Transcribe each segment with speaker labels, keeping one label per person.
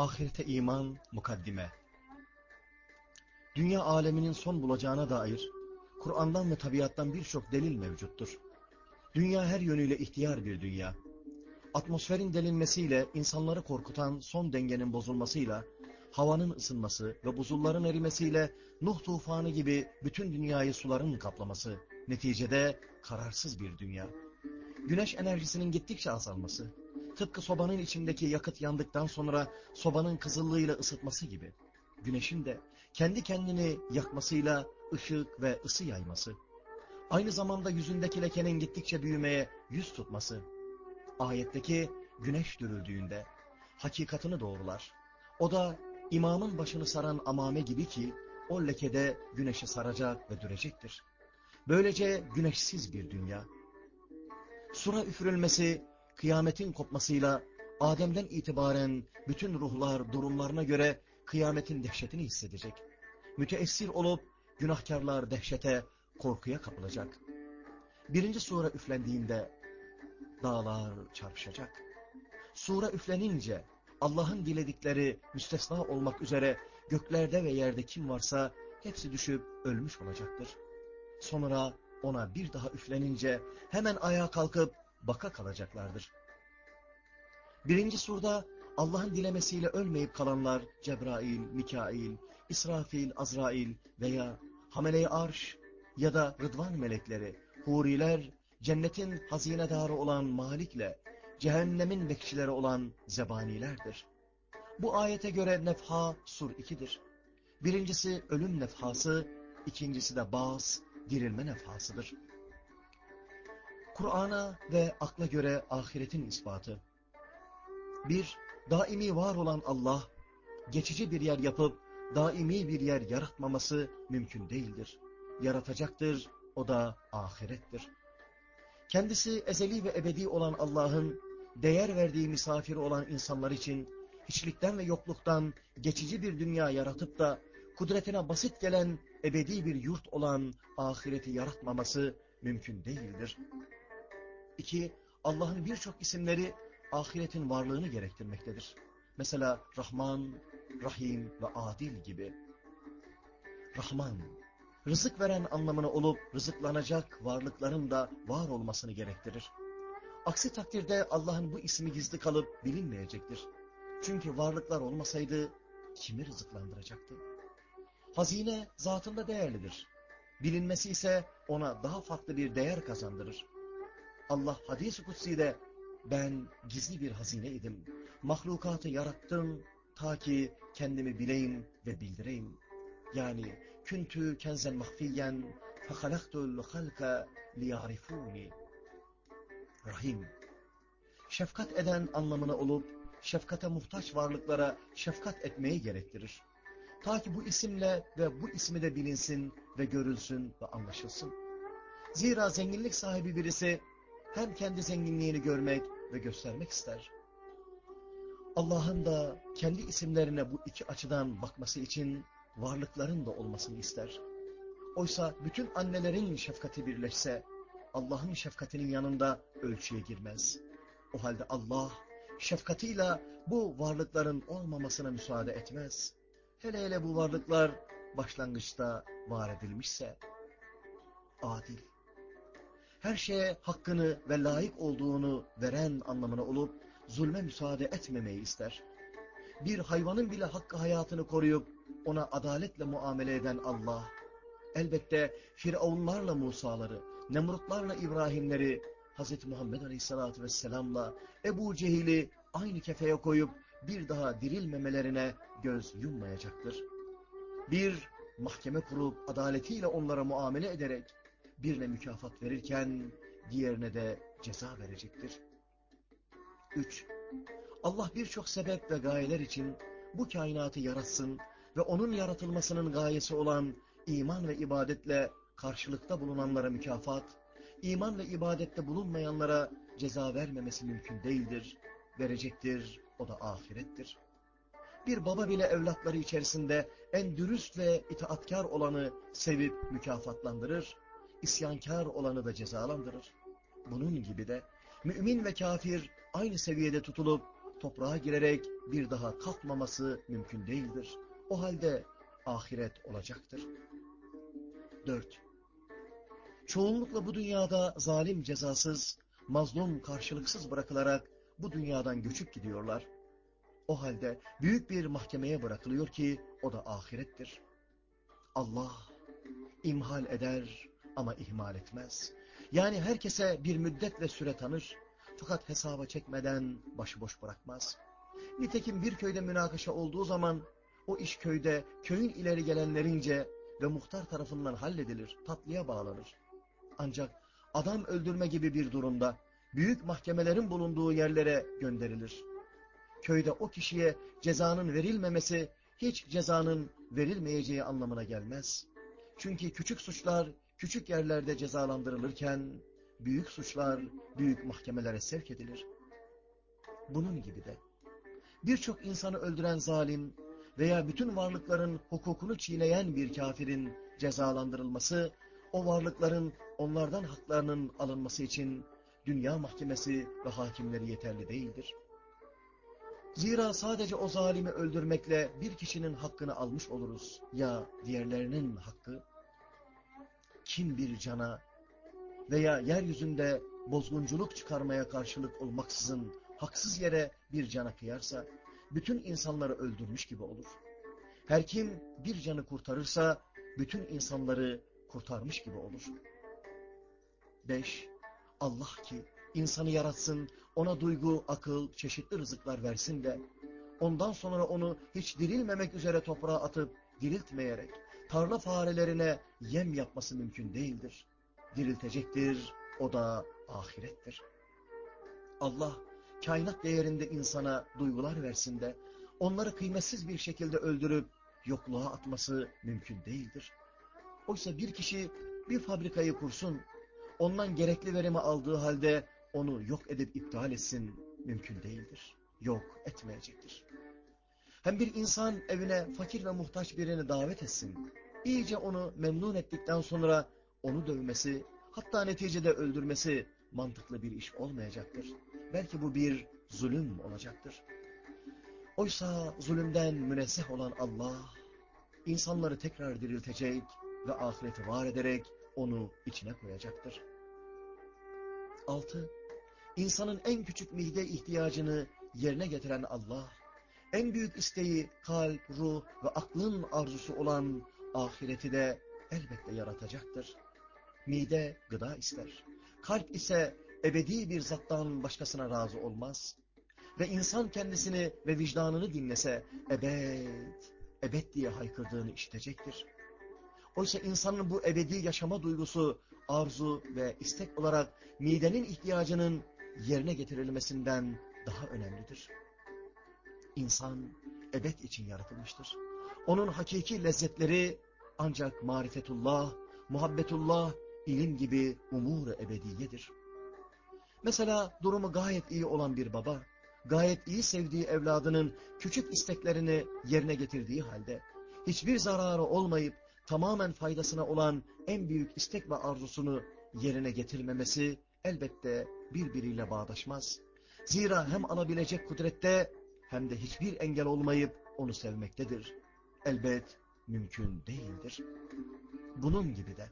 Speaker 1: Ahirete iman mukaddime. Dünya aleminin son bulacağına dair Kur'an'dan ve tabiattan birçok delil mevcuttur. Dünya her yönüyle ihtiyar bir dünya. Atmosferin delinmesiyle insanları korkutan son dengenin bozulmasıyla, havanın ısınması ve buzulların erimesiyle Nuh tufanı gibi bütün dünyayı suların kaplaması, neticede kararsız bir dünya. Güneş enerjisinin gittikçe azalması, tıpkı sobanın içindeki yakıt yandıktan sonra sobanın kızıllığıyla ısıtması gibi, güneşin de kendi kendini yakmasıyla ışık ve ısı yayması, aynı zamanda yüzündeki lekenin gittikçe büyümeye yüz tutması, ayetteki güneş dürüldüğünde hakikatini doğrular. O da imamın başını saran amame gibi ki o lekede güneşi saracak ve dürecektir. Böylece güneşsiz bir dünya. Sura üfürülmesi, kıyametin kopmasıyla Adem'den itibaren bütün ruhlar durumlarına göre kıyametin dehşetini hissedecek. Müteessir olup günahkarlar dehşete, korkuya kapılacak. Birinci sure üflendiğinde dağlar çarpışacak. Sure üflenince Allah'ın diledikleri müstesna olmak üzere göklerde ve yerde kim varsa hepsi düşüp ölmüş olacaktır. Sonra ona bir daha üflenince hemen ayağa kalkıp baka kalacaklardır. Birinci surda Allah'ın dilemesiyle ölmeyip kalanlar Cebrail, Mikail, İsrafil, Azrail veya Hamele-i Arş ya da Rıdvan melekleri, huriler, cennetin hazinedarı olan Malik'le, cehennemin bekçileri olan zebanilerdir. Bu ayete göre nefha sur ikidir. Birincisi ölüm nefhası, ikincisi de bas, dirilme nefhasıdır. Kur'an'a ve akla göre ahiretin ispatı. Bir, daimi var olan Allah, geçici bir yer yapıp daimi bir yer yaratmaması mümkün değildir. Yaratacaktır, o da ahirettir. Kendisi ezeli ve ebedi olan Allah'ın değer verdiği misafiri olan insanlar için hiçlikten ve yokluktan geçici bir dünya yaratıp da kudretine basit gelen ebedi bir yurt olan ahireti yaratmaması mümkün değildir. İki, Allah'ın birçok isimleri ahiretin varlığını gerektirmektedir. Mesela Rahman, Rahim ve Adil gibi. Rahman, rızık veren anlamına olup rızıklanacak varlıkların da var olmasını gerektirir. Aksi takdirde Allah'ın bu ismi gizli kalıp bilinmeyecektir. Çünkü varlıklar olmasaydı kimi rızıklandıracaktı? Hazine zatında değerlidir. Bilinmesi ise ona daha farklı bir değer kazandırır. Allah hadis-i kutsi'de ben gizli bir hazineydim. Mahlukatı yarattım ta ki kendimi bileyim ve bildireyim. Yani küntü kenzen mahfiyen fehalaktul halka liyarifuni. Rahim. Şefkat eden anlamına olup şefkate muhtaç varlıklara şefkat etmeyi gerektirir. Ta ki bu isimle ve bu ismi de bilinsin ve görülsün ve anlaşılsın. Zira zenginlik sahibi birisi hem kendi zenginliğini görmek ve göstermek ister. Allah'ın da kendi isimlerine bu iki açıdan bakması için varlıkların da olmasını ister. Oysa bütün annelerin şefkati birleşse Allah'ın şefkatinin yanında ölçüye girmez. O halde Allah şefkatiyle bu varlıkların olmamasına müsaade etmez. Hele hele bu varlıklar başlangıçta var edilmişse adil her şeye hakkını ve layık olduğunu veren anlamına olup zulme müsaade etmemeyi ister. Bir hayvanın bile hakkı hayatını koruyup ona adaletle muamele eden Allah, elbette Firavunlarla Musa'ları, Nemrutlarla İbrahimleri, Hz. Muhammed Aleyhisselatü Vesselam'la Ebu Cehil'i aynı kefeye koyup bir daha dirilmemelerine göz yummayacaktır. Bir mahkeme kurup adaletiyle onlara muamele ederek birine mükafat verirken diğerine de ceza verecektir. 3. Allah birçok sebep ve gayeler için bu kainatı yaratsın ve onun yaratılmasının gayesi olan iman ve ibadetle karşılıkta bulunanlara mükafat, iman ve ibadette bulunmayanlara ceza vermemesi mümkün değildir. Verecektir, o da ahirettir. Bir baba bile evlatları içerisinde en dürüst ve itaatkar olanı sevip mükafatlandırır, isyankar olanı da cezalandırır. Bunun gibi de mümin ve kafir aynı seviyede tutulup toprağa girerek bir daha kalkmaması mümkün değildir. O halde ahiret olacaktır. 4. Çoğunlukla bu dünyada zalim cezasız, mazlum karşılıksız bırakılarak bu dünyadan göçüp gidiyorlar. O halde büyük bir mahkemeye bırakılıyor ki o da ahirettir. Allah imhal eder ama ihmal etmez. Yani herkese bir müddet ve süre tanır fakat hesaba çekmeden başıboş bırakmaz. Nitekim bir köyde münakaşa olduğu zaman o iş köyde köyün ileri gelenlerince ve muhtar tarafından halledilir, tatlıya bağlanır. Ancak adam öldürme gibi bir durumda büyük mahkemelerin bulunduğu yerlere gönderilir. Köyde o kişiye cezanın verilmemesi hiç cezanın verilmeyeceği anlamına gelmez. Çünkü küçük suçlar küçük yerlerde cezalandırılırken büyük suçlar büyük mahkemelere sevk edilir. Bunun gibi de birçok insanı öldüren zalim veya bütün varlıkların hukukunu çiğneyen bir kafirin cezalandırılması, o varlıkların onlardan haklarının alınması için dünya mahkemesi ve hakimleri yeterli değildir. Zira sadece o zalimi öldürmekle bir kişinin hakkını almış oluruz. Ya diğerlerinin hakkı? Kim bir cana veya yeryüzünde bozgunculuk çıkarmaya karşılık olmaksızın haksız yere bir cana kıyarsa, bütün insanları öldürmüş gibi olur. Her kim bir canı kurtarırsa, bütün insanları kurtarmış gibi olur. 5. Allah ki insanı yaratsın, ona duygu, akıl, çeşitli rızıklar versin de, ondan sonra onu hiç dirilmemek üzere toprağa atıp diriltmeyerek, tarla farelerine yem yapması mümkün değildir. Diriltecektir, o da ahirettir. Allah, kainat değerinde insana duygular versin de, onları kıymetsiz bir şekilde öldürüp yokluğa atması mümkün değildir. Oysa bir kişi bir fabrikayı kursun, ondan gerekli verimi aldığı halde onu yok edip iptal etsin mümkün değildir. Yok etmeyecektir. Hem bir insan evine fakir ve muhtaç birini davet etsin. İyice onu memnun ettikten sonra onu dövmesi, hatta neticede öldürmesi mantıklı bir iş olmayacaktır. Belki bu bir zulüm olacaktır. Oysa zulümden münezzeh olan Allah, insanları tekrar diriltecek ve ahireti var ederek onu içine koyacaktır. 6. İnsanın en küçük mide ihtiyacını yerine getiren Allah, en büyük isteği kalp, ruh ve aklın arzusu olan ahireti de elbette yaratacaktır. Mide gıda ister. Kalp ise ebedi bir zattan başkasına razı olmaz. Ve insan kendisini ve vicdanını dinlese ebed, ebed diye haykırdığını işitecektir. Oysa insanın bu ebedi yaşama duygusu, arzu ve istek olarak midenin ihtiyacının yerine getirilmesinden daha önemlidir. İnsan ebed için yaratılmıştır. Onun hakiki lezzetleri ancak marifetullah, muhabbetullah, ilim gibi umur-u ebediyedir. Mesela durumu gayet iyi olan bir baba, gayet iyi sevdiği evladının küçük isteklerini yerine getirdiği halde, hiçbir zararı olmayıp tamamen faydasına olan en büyük istek ve arzusunu yerine getirmemesi elbette birbiriyle bağdaşmaz. Zira hem alabilecek kudrette hem de hiçbir engel olmayıp onu sevmektedir. Elbet mümkün değildir. Bunun gibi de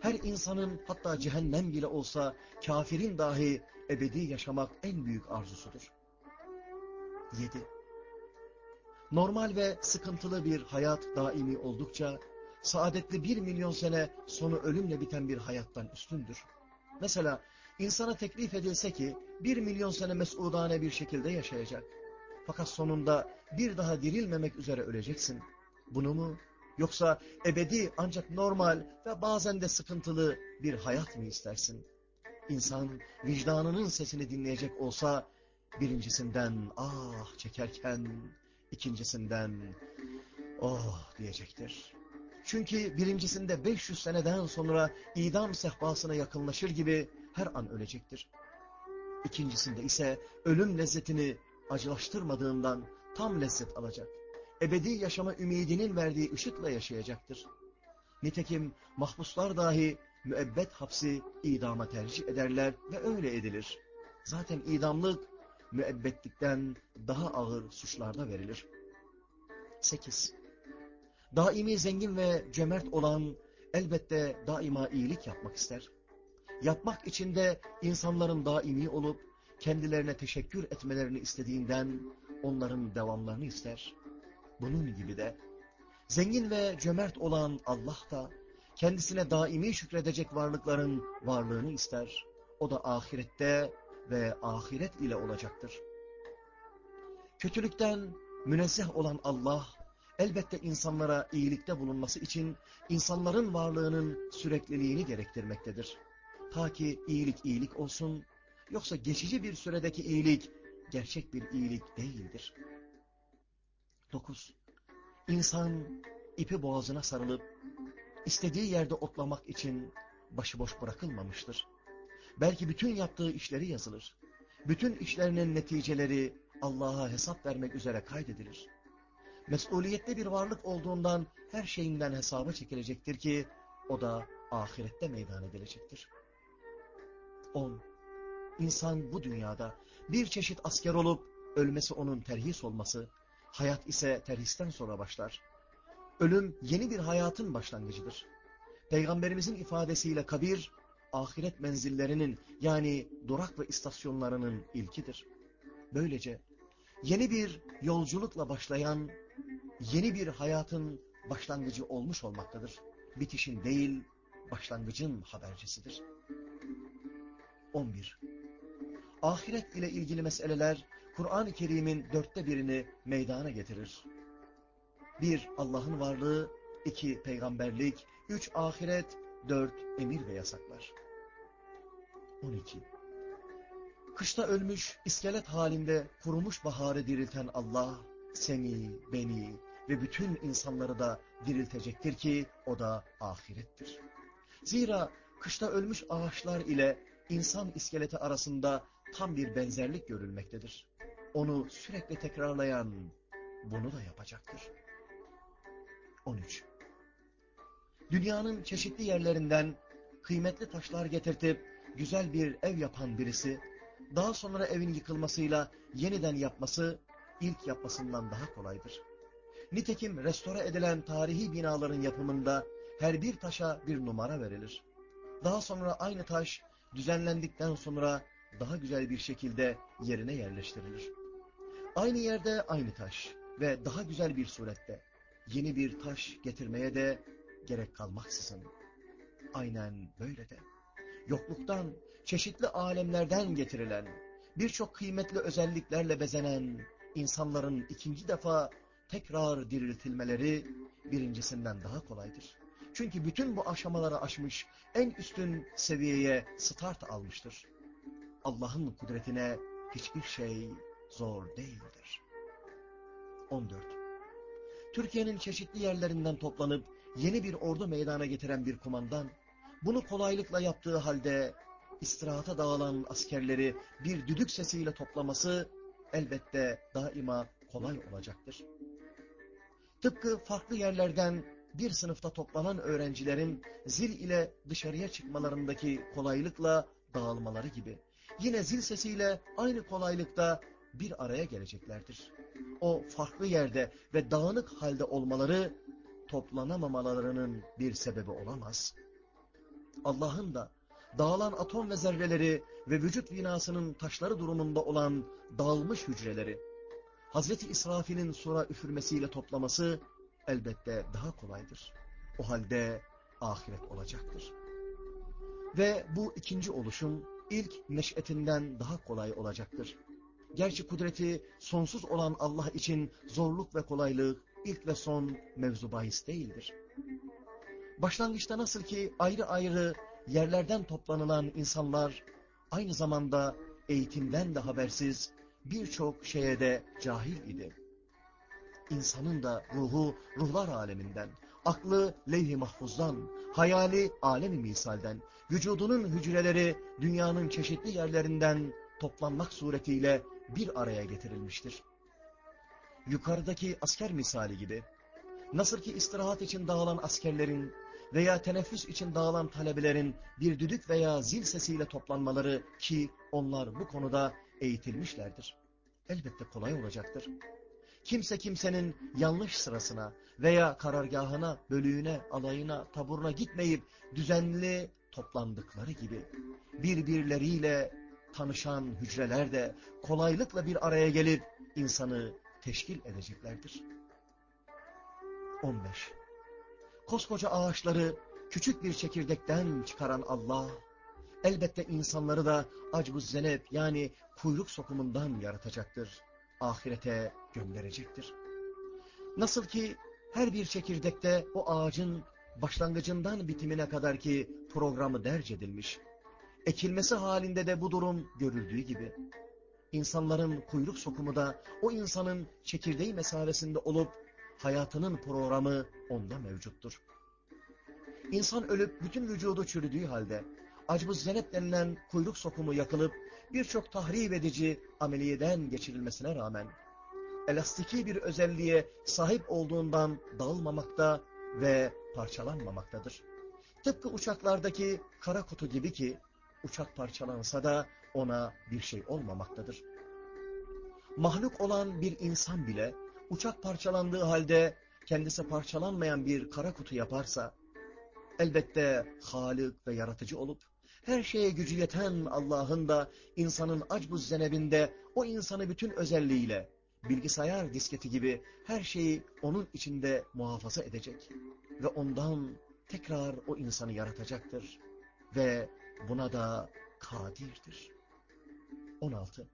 Speaker 1: her insanın hatta cehennem bile olsa kafirin dahi ebedi yaşamak en büyük arzusudur. 7. Normal ve sıkıntılı bir hayat daimi oldukça saadetli bir milyon sene sonu ölümle biten bir hayattan üstündür. Mesela insana teklif edilse ki bir milyon sene mesudane bir şekilde yaşayacak. Fakat sonunda bir daha dirilmemek üzere öleceksin. Bunu mu yoksa ebedi ancak normal ve bazen de sıkıntılı bir hayat mı istersin? İnsan vicdanının sesini dinleyecek olsa birincisinden ah çekerken ikincisinden oh diyecektir. Çünkü birincisinde 500 seneden sonra idam sehpasına yakınlaşır gibi her an ölecektir. İkincisinde ise ölüm lezzetini acılaştırmadığından tam lezzet alacak. Ebedi yaşama ümidinin verdiği ışıkla yaşayacaktır. Nitekim mahpuslar dahi müebbet hapsi idama tercih ederler ve öyle edilir. Zaten idamlık müebbetlikten daha ağır suçlarda verilir. 8. Daimi zengin ve cömert olan elbette daima iyilik yapmak ister. Yapmak için de insanların daimi olup kendilerine teşekkür etmelerini istediğinden onların devamlarını ister. Bunun gibi de zengin ve cömert olan Allah da kendisine daimi şükredecek varlıkların varlığını ister. O da ahirette ve ahiret ile olacaktır. Kötülükten münezzeh olan Allah, elbette insanlara iyilikte bulunması için insanların varlığının sürekliliğini gerektirmektedir. Ta ki iyilik iyilik olsun, yoksa geçici bir süredeki iyilik gerçek bir iyilik değildir. 9. İnsan ipi boğazına sarılıp istediği yerde otlamak için başıboş bırakılmamıştır. Belki bütün yaptığı işleri yazılır. Bütün işlerinin neticeleri Allah'a hesap vermek üzere kaydedilir. Mesuliyetli bir varlık olduğundan her şeyinden hesaba çekilecektir ki o da ahirette meydana gelecektir. 10. İnsan bu dünyada bir çeşit asker olup ölmesi onun terhis olması, hayat ise terhisten sonra başlar. Ölüm yeni bir hayatın başlangıcıdır. Peygamberimizin ifadesiyle kabir, ahiret menzillerinin yani durak ve istasyonlarının ilkidir. Böylece yeni bir yolculukla başlayan yeni bir hayatın başlangıcı olmuş olmaktadır. Bitişin değil, başlangıcın habercisidir. 11. Ahiret ile ilgili meseleler Kur'an-ı Kerim'in dörtte birini meydana getirir. 1. Allah'ın varlığı, 2. Peygamberlik, 3. Ahiret, 4. Emir ve yasaklar. 12. Kışta ölmüş, iskelet halinde kurumuş baharı dirilten Allah, seni, beni ve bütün insanları da diriltecektir ki o da ahirettir. Zira kışta ölmüş ağaçlar ile insan iskeleti arasında tam bir benzerlik görülmektedir. Onu sürekli tekrarlayan bunu da yapacaktır. 13. Dünyanın çeşitli yerlerinden kıymetli taşlar getirtip güzel bir ev yapan birisi, daha sonra evin yıkılmasıyla yeniden yapması ilk yapmasından daha kolaydır. Nitekim restore edilen tarihi binaların yapımında her bir taşa bir numara verilir. Daha sonra aynı taş düzenlendikten sonra daha güzel bir şekilde yerine yerleştirilir. Aynı yerde aynı taş ve daha güzel bir surette yeni bir taş getirmeye de gerek kalmaksızın. Aynen böyle de. Yokluktan, çeşitli alemlerden getirilen, birçok kıymetli özelliklerle bezenen insanların ikinci defa tekrar diriltilmeleri birincisinden daha kolaydır. Çünkü bütün bu aşamaları aşmış, en üstün seviyeye start almıştır. Allah'ın kudretine hiçbir şey zor değildir. 14. Türkiye'nin çeşitli yerlerinden toplanıp yeni bir ordu meydana getiren bir kumandan, bunu kolaylıkla yaptığı halde istirahata dağılan askerleri bir düdük sesiyle toplaması elbette daima kolay olacaktır. Tıpkı farklı yerlerden bir sınıfta toplanan öğrencilerin zil ile dışarıya çıkmalarındaki kolaylıkla dağılmaları gibi. Yine zil sesiyle aynı kolaylıkta bir araya geleceklerdir. O farklı yerde ve dağınık halde olmaları toplanamamalarının bir sebebi olamaz. Allah'ın da dağılan atom ve zerreleri ve vücut binasının taşları durumunda olan dağılmış hücreleri, Hazreti İsrafil'in sura üfürmesiyle toplaması elbette daha kolaydır. O halde ahiret olacaktır. Ve bu ikinci oluşum ilk neşetinden daha kolay olacaktır. Gerçi kudreti sonsuz olan Allah için zorluk ve kolaylık ilk ve son mevzu bahis değildir. Başlangıçta nasıl ki ayrı ayrı yerlerden toplanılan insanlar aynı zamanda eğitimden de habersiz birçok şeye de cahil idi. İnsanın da ruhu ruhlar aleminden, aklı levh-i mahfuzdan, hayali alemi misalden, vücudunun hücreleri dünyanın çeşitli yerlerinden toplanmak suretiyle bir araya getirilmiştir. Yukarıdaki asker misali gibi, nasıl ki istirahat için dağılan askerlerin veya teneffüs için dağılan talebelerin bir düdük veya zil sesiyle toplanmaları ki onlar bu konuda eğitilmişlerdir. Elbette kolay olacaktır. Kimse kimsenin yanlış sırasına veya karargahına, bölüğüne, alayına, taburuna gitmeyip düzenli toplandıkları gibi birbirleriyle tanışan hücreler de kolaylıkla bir araya gelip insanı teşkil edeceklerdir. 15. Koskoca ağaçları küçük bir çekirdekten çıkaran Allah, elbette insanları da acbuz zenep yani kuyruk sokumundan yaratacaktır. Ahirete gönderecektir. Nasıl ki her bir çekirdekte o ağacın başlangıcından bitimine kadar ki programı derc edilmiş. Ekilmesi halinde de bu durum görüldüğü gibi. İnsanların kuyruk sokumu da o insanın çekirdeği mesafesinde olup hayatının programı onda mevcuttur. İnsan ölüp bütün vücudu çürüdüğü halde acbuz zenep denilen kuyruk sokumu yakılıp birçok tahrip edici ameliyeden geçirilmesine rağmen elastiki bir özelliğe sahip olduğundan dağılmamakta ve parçalanmamaktadır. Tıpkı uçaklardaki kara kutu gibi ki uçak parçalansa da ona bir şey olmamaktadır. Mahluk olan bir insan bile uçak parçalandığı halde kendisi parçalanmayan bir kara kutu yaparsa elbette Halık ve yaratıcı olup her şeye gücü yeten Allah'ın da insanın acbuz zenebinde o insanı bütün özelliğiyle bilgisayar disketi gibi her şeyi onun içinde muhafaza edecek ve ondan tekrar o insanı yaratacaktır ve buna da kadirdir. 16.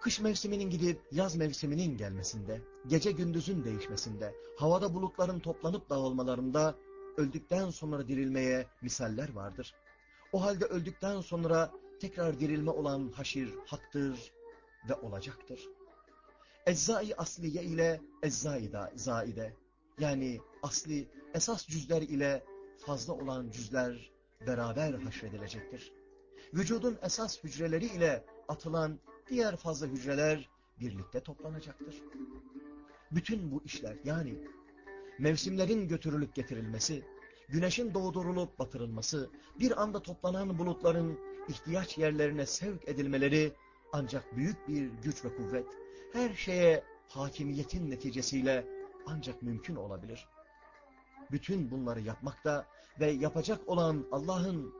Speaker 1: Kış mevsiminin gidip yaz mevsiminin gelmesinde, gece gündüzün değişmesinde, havada bulutların toplanıp dağılmalarında öldükten sonra dirilmeye misaller vardır. O halde öldükten sonra tekrar dirilme olan haşir haktır ve olacaktır. Ezzai asliye ile ezzai zaide yani asli esas cüzler ile fazla olan cüzler beraber haşredilecektir. Vücudun esas hücreleri ile atılan diğer fazla hücreler birlikte toplanacaktır. Bütün bu işler yani mevsimlerin götürülüp getirilmesi, güneşin doğdurulup batırılması, bir anda toplanan bulutların ihtiyaç yerlerine sevk edilmeleri ancak büyük bir güç ve kuvvet, her şeye hakimiyetin neticesiyle ancak mümkün olabilir. Bütün bunları yapmakta ve yapacak olan Allah'ın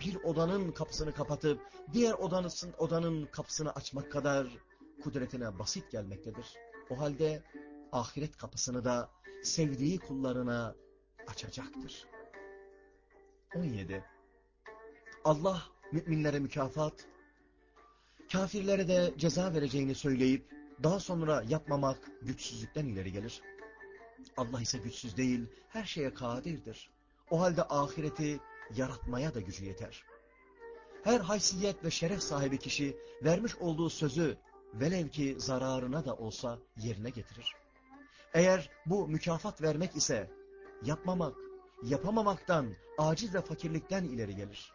Speaker 1: bir odanın kapısını kapatıp diğer odanın, odanın kapısını açmak kadar kudretine basit gelmektedir. O halde ahiret kapısını da sevdiği kullarına açacaktır. 17. Allah müminlere mükafat, kafirlere de ceza vereceğini söyleyip daha sonra yapmamak güçsüzlükten ileri gelir. Allah ise güçsüz değil, her şeye kadirdir. O halde ahireti yaratmaya da gücü yeter. Her haysiyet ve şeref sahibi kişi vermiş olduğu sözü velev ki zararına da olsa yerine getirir. Eğer bu mükafat vermek ise yapmamak, yapamamaktan, aciz ve fakirlikten ileri gelir.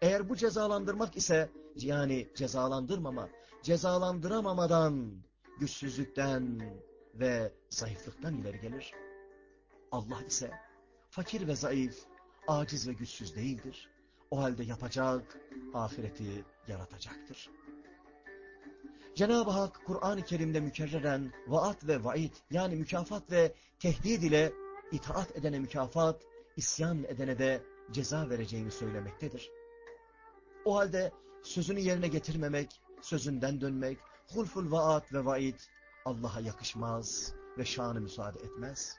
Speaker 1: Eğer bu cezalandırmak ise yani cezalandırmama, cezalandıramamadan, güçsüzlükten ve zayıflıktan ileri gelir. Allah ise fakir ve zayıf, aciz ve güçsüz değildir. O halde yapacak, ahireti yaratacaktır. Cenab-ı Hak Kur'an-ı Kerim'de mükerreren vaat ve vaid yani mükafat ve tehdit ile itaat edene mükafat, isyan edene de ceza vereceğini söylemektedir. O halde sözünü yerine getirmemek, sözünden dönmek, hulful vaat ve vaid Allah'a yakışmaz ve şanı müsaade etmez.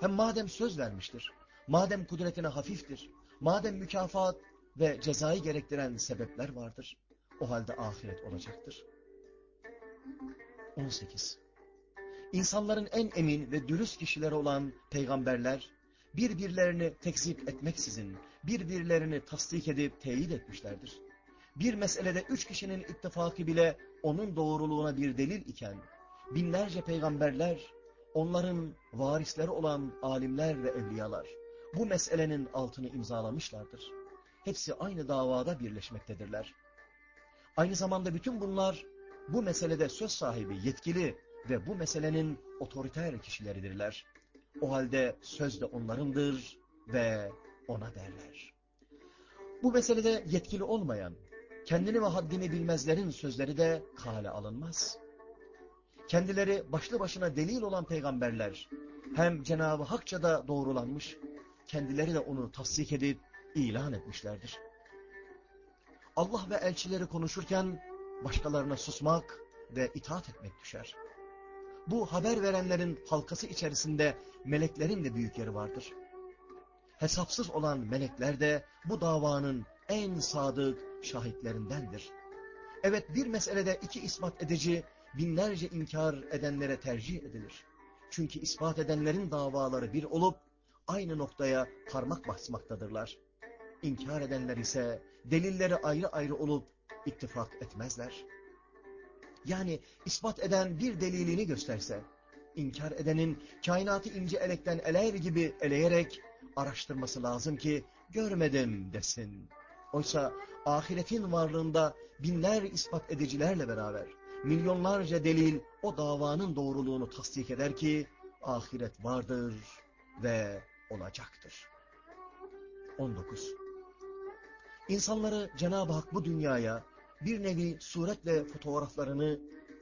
Speaker 1: Hem madem söz vermiştir, madem kudretine hafiftir, madem mükafat ve cezayı gerektiren sebepler vardır, o halde ahiret olacaktır. 18. İnsanların en emin ve dürüst kişileri olan peygamberler, birbirlerini tekzip etmeksizin, birbirlerini tasdik edip teyit etmişlerdir. Bir meselede üç kişinin ittifakı bile onun doğruluğuna bir delil iken, binlerce peygamberler onların varisleri olan alimler ve evliyalar bu meselenin altını imzalamışlardır. Hepsi aynı davada birleşmektedirler. Aynı zamanda bütün bunlar bu meselede söz sahibi, yetkili ve bu meselenin otoriter kişileridirler. O halde söz de onlarındır ve ona derler. Bu meselede yetkili olmayan, kendini ve haddini bilmezlerin sözleri de kale alınmaz. Kendileri başlı başına delil olan peygamberler, hem Cenab-ı Hakça da doğrulanmış, kendileri de onu tasdik edip ilan etmişlerdir. Allah ve elçileri konuşurken başkalarına susmak ve itaat etmek düşer. Bu haber verenlerin halkası içerisinde meleklerin de büyük yeri vardır. Hesapsız olan melekler de bu davanın en sadık şahitlerindendir. Evet bir meselede iki ispat edici binlerce inkar edenlere tercih edilir. Çünkü ispat edenlerin davaları bir olup aynı noktaya parmak basmaktadırlar. İnkar edenler ise delilleri ayrı ayrı olup ittifak etmezler. Yani ispat eden bir delilini gösterse, inkar edenin kainatı ince elekten eler gibi eleyerek araştırması lazım ki görmedim desin. Oysa ahiretin varlığında binler ispat edicilerle beraber milyonlarca delil o davanın doğruluğunu tasdik eder ki ahiret vardır ve olacaktır. 19. İnsanları Cenab-ı Hak bu dünyaya bir nevi suret ve fotoğraflarını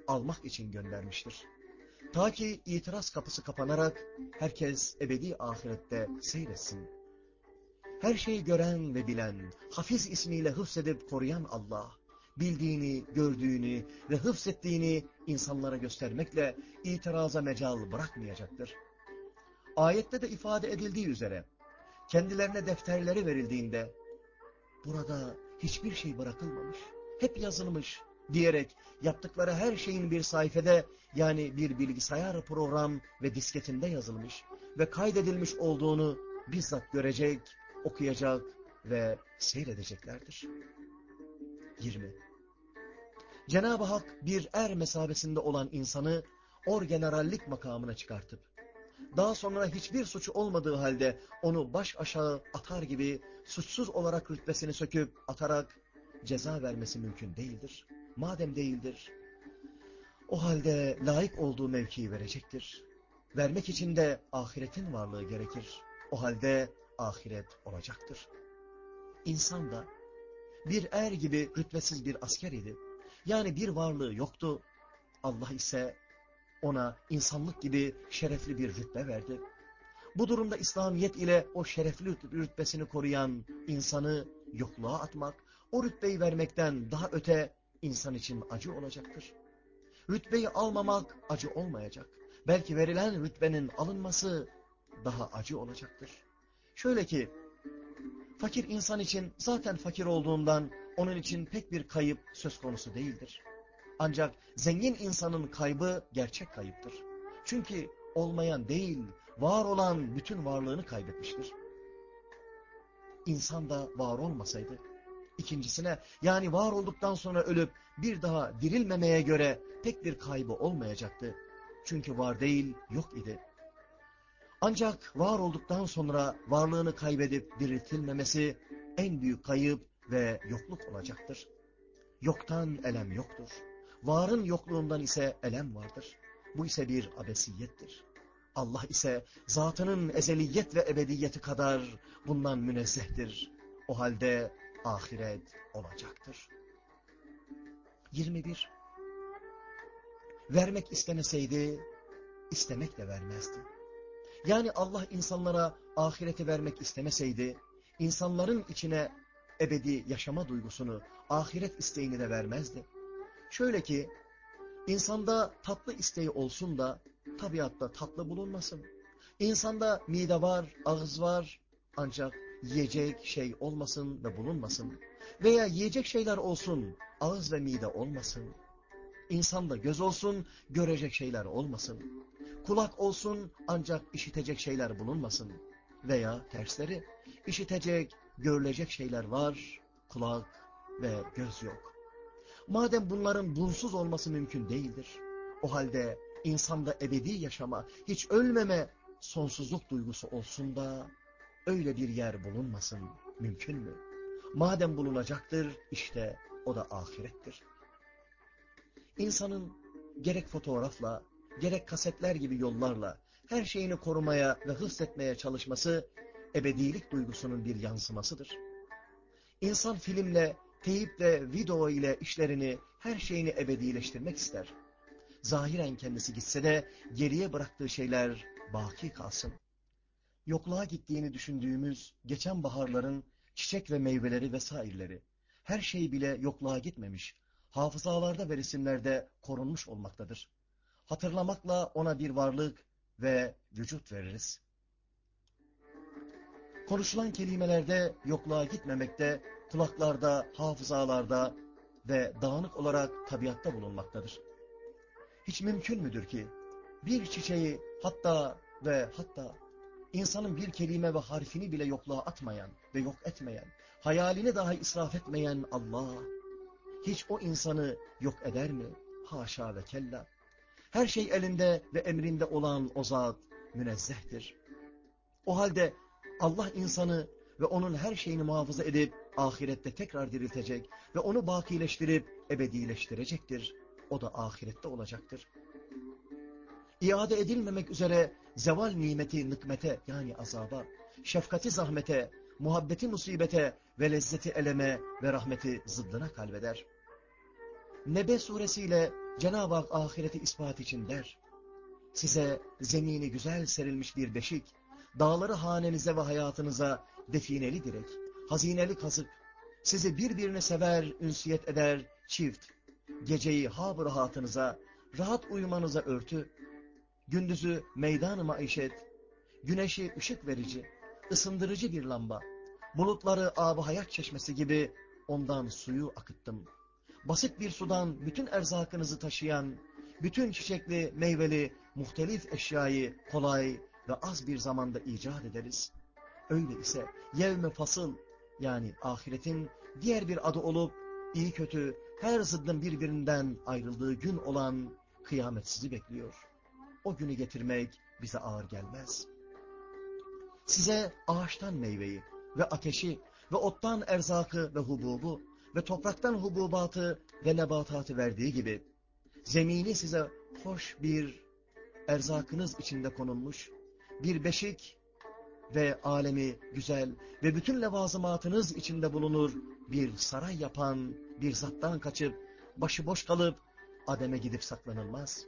Speaker 1: almak için göndermiştir. Ta ki itiraz kapısı kapanarak herkes ebedi ahirette seyretsin. Her şeyi gören ve bilen, Hafiz ismiyle hıfzedip koruyan Allah, bildiğini, gördüğünü ve hıfzettiğini insanlara göstermekle itiraza mecal bırakmayacaktır. Ayette de ifade edildiği üzere, kendilerine defterleri verildiğinde, burada hiçbir şey bırakılmamış, hep yazılmış diyerek yaptıkları her şeyin bir sayfede yani bir bilgisayar program ve disketinde yazılmış ve kaydedilmiş olduğunu bizzat görecek, okuyacak ve seyredeceklerdir. 20. Cenab-ı Hak bir er mesabesinde olan insanı orgenerallik makamına çıkartıp, daha sonra hiçbir suçu olmadığı halde onu baş aşağı atar gibi suçsuz olarak rütbesini söküp atarak ceza vermesi mümkün değildir. Madem değildir, o halde layık olduğu mevkiyi verecektir. Vermek için de ahiretin varlığı gerekir. O halde ahiret olacaktır. İnsan da bir er gibi rütbesiz bir asker idi. Yani bir varlığı yoktu. Allah ise ona insanlık gibi şerefli bir rütbe verdi. Bu durumda İslamiyet ile o şerefli rütbesini koruyan insanı yokluğa atmak, o rütbeyi vermekten daha öte insan için acı olacaktır. Rütbeyi almamak acı olmayacak. Belki verilen rütbenin alınması daha acı olacaktır. Şöyle ki, fakir insan için zaten fakir olduğundan onun için pek bir kayıp söz konusu değildir. Ancak zengin insanın kaybı gerçek kayıptır. Çünkü olmayan değil, var olan bütün varlığını kaybetmiştir. İnsan da var olmasaydı, ikincisine yani var olduktan sonra ölüp bir daha dirilmemeye göre pek bir kaybı olmayacaktı. Çünkü var değil, yok idi. Ancak var olduktan sonra varlığını kaybedip diriltilmemesi en büyük kayıp ve yokluk olacaktır. Yoktan elem yoktur. Varın yokluğundan ise elem vardır. Bu ise bir abesiyettir. Allah ise zatının ezeliyet ve ebediyeti kadar bundan münezzehtir. O halde ahiret olacaktır. 21. Vermek istemeseydi, istemek de vermezdi. Yani Allah insanlara ahireti vermek istemeseydi, insanların içine ebedi yaşama duygusunu, ahiret isteğini de vermezdi. Şöyle ki, insanda tatlı isteği olsun da, tabiatta tatlı bulunmasın. İnsanda mide var, ağız var, ancak yiyecek şey olmasın ve bulunmasın. Veya yiyecek şeyler olsun, ağız ve mide olmasın. İnsanda göz olsun, görecek şeyler olmasın. Kulak olsun, ancak işitecek şeyler bulunmasın. Veya tersleri, işitecek, görülecek şeyler var, kulak ve göz yok. Madem bunların bunsuz olması mümkün değildir, o halde insanda ebedi yaşama, hiç ölmeme, sonsuzluk duygusu olsun da öyle bir yer bulunmasın mümkün mü? Madem bulunacaktır işte o da ahirettir. İnsanın gerek fotoğrafla, gerek kasetler gibi yollarla her şeyini korumaya ve hıfzetmeye çalışması ebedilik duygusunun bir yansımasıdır. İnsan filmle, teyip ve video ile işlerini, her şeyini ebedileştirmek ister. Zahiren kendisi gitse de geriye bıraktığı şeyler baki kalsın. Yokluğa gittiğini düşündüğümüz geçen baharların çiçek ve meyveleri vesaireleri, her şey bile yokluğa gitmemiş, hafızalarda ve resimlerde korunmuş olmaktadır. Hatırlamakla ona bir varlık ve vücut veririz. Konuşulan kelimelerde yokluğa gitmemekte, kulaklarda, hafızalarda ve dağınık olarak tabiatta bulunmaktadır. Hiç mümkün müdür ki bir çiçeği hatta ve hatta insanın bir kelime ve harfini bile yokluğa atmayan ve yok etmeyen, hayalini dahi israf etmeyen Allah, hiç o insanı yok eder mi? Haşa ve kella. Her şey elinde ve emrinde olan o zat münezzehtir. O halde Allah insanı ve onun her şeyini muhafaza edip ahirette tekrar diriltecek ve onu bakileştirip ebedileştirecektir. O da ahirette olacaktır. İade edilmemek üzere zeval nimeti nıkmete yani azaba, şefkati zahmete, muhabbeti musibete ve lezzeti eleme ve rahmeti zıddına kalbeder. Nebe suresiyle Cenab-ı Hak ahireti ispat için der. Size zemini güzel serilmiş bir beşik, dağları hanenize ve hayatınıza defineli direk, hazineli kazık, sizi birbirine sever, ünsiyet eder, çift, geceyi hab rahatınıza, rahat uyumanıza örtü, gündüzü meydan-ı maişet, güneşi ışık verici, ısındırıcı bir lamba, bulutları ab hayat çeşmesi gibi ondan suyu akıttım. Basit bir sudan bütün erzakınızı taşıyan, bütün çiçekli, meyveli, muhtelif eşyayı kolay ve az bir zamanda icat ederiz. Öyle ise yevme fasıl yani ahiretin diğer bir adı olup iyi kötü her zıddın birbirinden ayrıldığı gün olan kıyamet sizi bekliyor. O günü getirmek bize ağır gelmez. Size ağaçtan meyveyi ve ateşi ve ottan erzakı ve hububu ve topraktan hububatı ve nebatatı verdiği gibi zemini size hoş bir erzakınız içinde konulmuş bir beşik ve alemi güzel ve bütün levazımatınız içinde bulunur bir saray yapan bir zattan kaçıp başıboş kalıp ademe gidip saklanılmaz.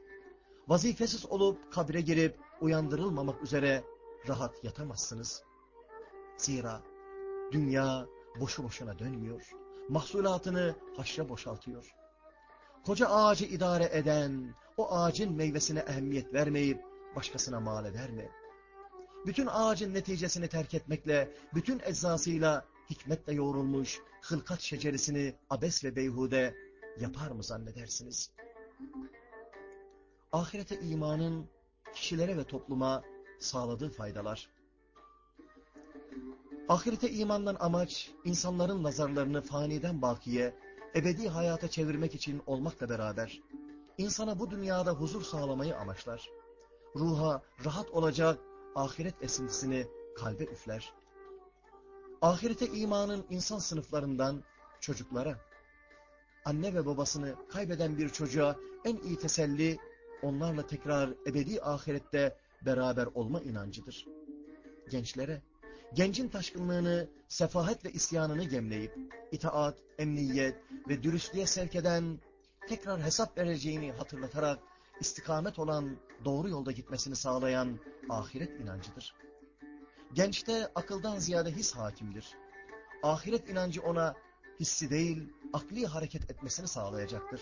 Speaker 1: Vazifesiz olup kabre girip uyandırılmamak üzere rahat yatamazsınız. Zira dünya boşu boşuna dönmüyor. Mahsulatını haşra boşaltıyor. Koca ağacı idare eden o ağacın meyvesine ehemmiyet vermeyip başkasına mal eder mi? bütün ağacın neticesini terk etmekle, bütün eczasıyla hikmetle yoğrulmuş hılkat şeceresini abes ve beyhude yapar mı zannedersiniz? Ahirete imanın kişilere ve topluma sağladığı faydalar. Ahirete imandan amaç, insanların nazarlarını faniden bakiye, ebedi hayata çevirmek için olmakla beraber, insana bu dünyada huzur sağlamayı amaçlar. Ruha rahat olacak ahiret esintisini kalbe üfler. Ahirete imanın insan sınıflarından çocuklara, anne ve babasını kaybeden bir çocuğa en iyi teselli, onlarla tekrar ebedi ahirette beraber olma inancıdır. Gençlere, gencin taşkınlığını, sefahet ve isyanını gemleyip, itaat, emniyet ve dürüstlüğe sevk eden, tekrar hesap vereceğini hatırlatarak, istikamet olan doğru yolda gitmesini sağlayan ahiret inancıdır. Gençte akıldan ziyade his hakimdir. Ahiret inancı ona hissi değil, akli hareket etmesini sağlayacaktır.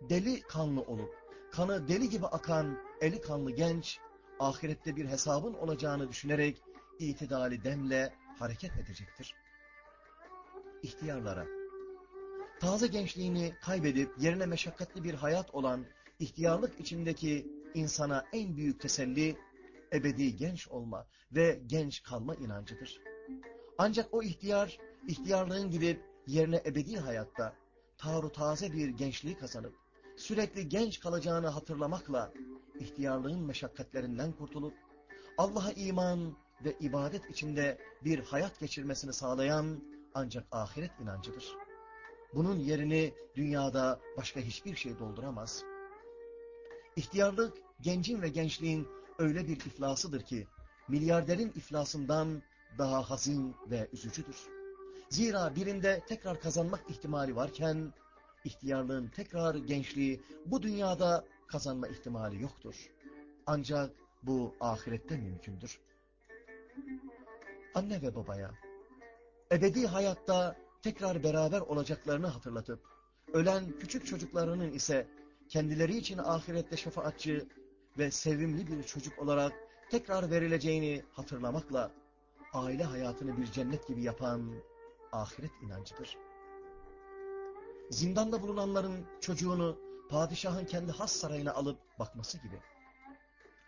Speaker 1: Deli kanlı olup, kanı deli gibi akan eli kanlı genç, ahirette bir hesabın olacağını düşünerek itidali demle hareket edecektir. İhtiyarlara, taze gençliğini kaybedip yerine meşakkatli bir hayat olan ihtiyarlık içindeki insana en büyük teselli ebedi genç olma ve genç kalma inancıdır. Ancak o ihtiyar, ihtiyarlığın gidip yerine ebedi hayatta taru taze bir gençliği kazanıp sürekli genç kalacağını hatırlamakla ihtiyarlığın meşakkatlerinden kurtulup Allah'a iman ve ibadet içinde bir hayat geçirmesini sağlayan ancak ahiret inancıdır. Bunun yerini dünyada başka hiçbir şey dolduramaz. İhtiyarlık, gencin ve gençliğin öyle bir iflasıdır ki, milyarderin iflasından daha hazin ve üzücüdür. Zira birinde tekrar kazanmak ihtimali varken, ihtiyarlığın tekrar gençliği bu dünyada kazanma ihtimali yoktur. Ancak bu ahirette mümkündür. Anne ve babaya, ebedi hayatta tekrar beraber olacaklarını hatırlatıp, ölen küçük çocuklarının ise kendileri için ahirette şefaatçi ve sevimli bir çocuk olarak tekrar verileceğini hatırlamakla, aile hayatını bir cennet gibi yapan ahiret inancıdır. Zindanda bulunanların çocuğunu padişahın kendi has sarayına alıp bakması gibi.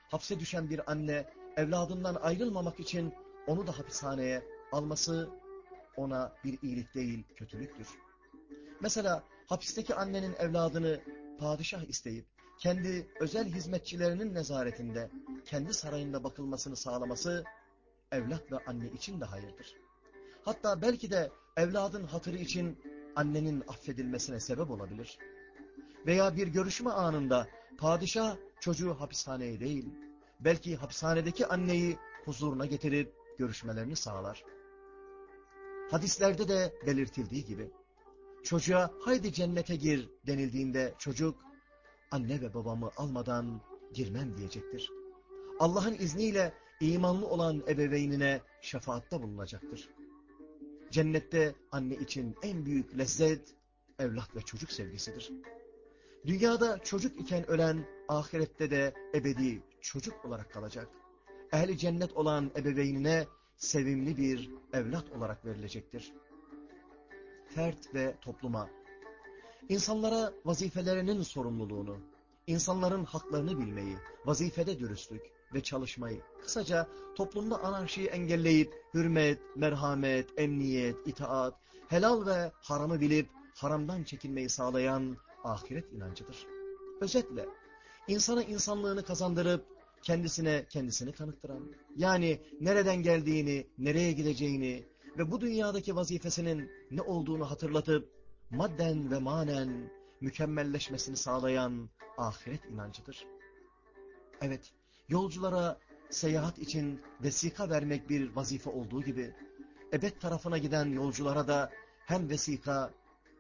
Speaker 1: Hapse düşen bir anne evladından ayrılmamak için onu da hapishaneye alması ona bir iyilik değil kötülüktür. Mesela hapisteki annenin evladını padişah isteyip kendi özel hizmetçilerinin nezaretinde kendi sarayında bakılmasını sağlaması evlat ve anne için de hayırdır. Hatta belki de evladın hatırı için annenin affedilmesine sebep olabilir. Veya bir görüşme anında padişah çocuğu hapishaneye değil, belki hapishanedeki anneyi huzuruna getirip görüşmelerini sağlar. Hadislerde de belirtildiği gibi, çocuğa haydi cennete gir denildiğinde çocuk, anne ve babamı almadan girmem diyecektir. Allah'ın izniyle imanlı olan ebeveynine şefaatte bulunacaktır. Cennette anne için en büyük lezzet, evlat ve çocuk sevgisidir. Dünyada çocuk iken ölen, ahirette de ebedi çocuk olarak kalacak. Ehli cennet olan ebeveynine sevimli bir evlat olarak verilecektir. Fert ve topluma, insanlara vazifelerinin sorumluluğunu, insanların haklarını bilmeyi, vazifede dürüstlük ve çalışmayı, kısaca toplumda anarşiyi engelleyip hürmet, merhamet, emniyet, itaat, helal ve haramı bilip haramdan çekinmeyi sağlayan ahiret inancıdır. Özetle, insana insanlığını kazandırıp kendisine kendisini tanıttıran, yani nereden geldiğini, nereye gideceğini ve bu dünyadaki vazifesinin ne olduğunu hatırlatıp madden ve manen mükemmelleşmesini sağlayan ahiret inancıdır. Evet, yolculara seyahat için vesika vermek bir vazife olduğu gibi, ebed tarafına giden yolculara da hem vesika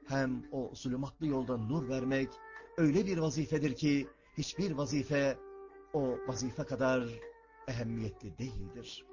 Speaker 1: hem o zulümatlı yolda nur vermek öyle bir vazifedir ki hiçbir vazife o vazife kadar ehemmiyetli değildir.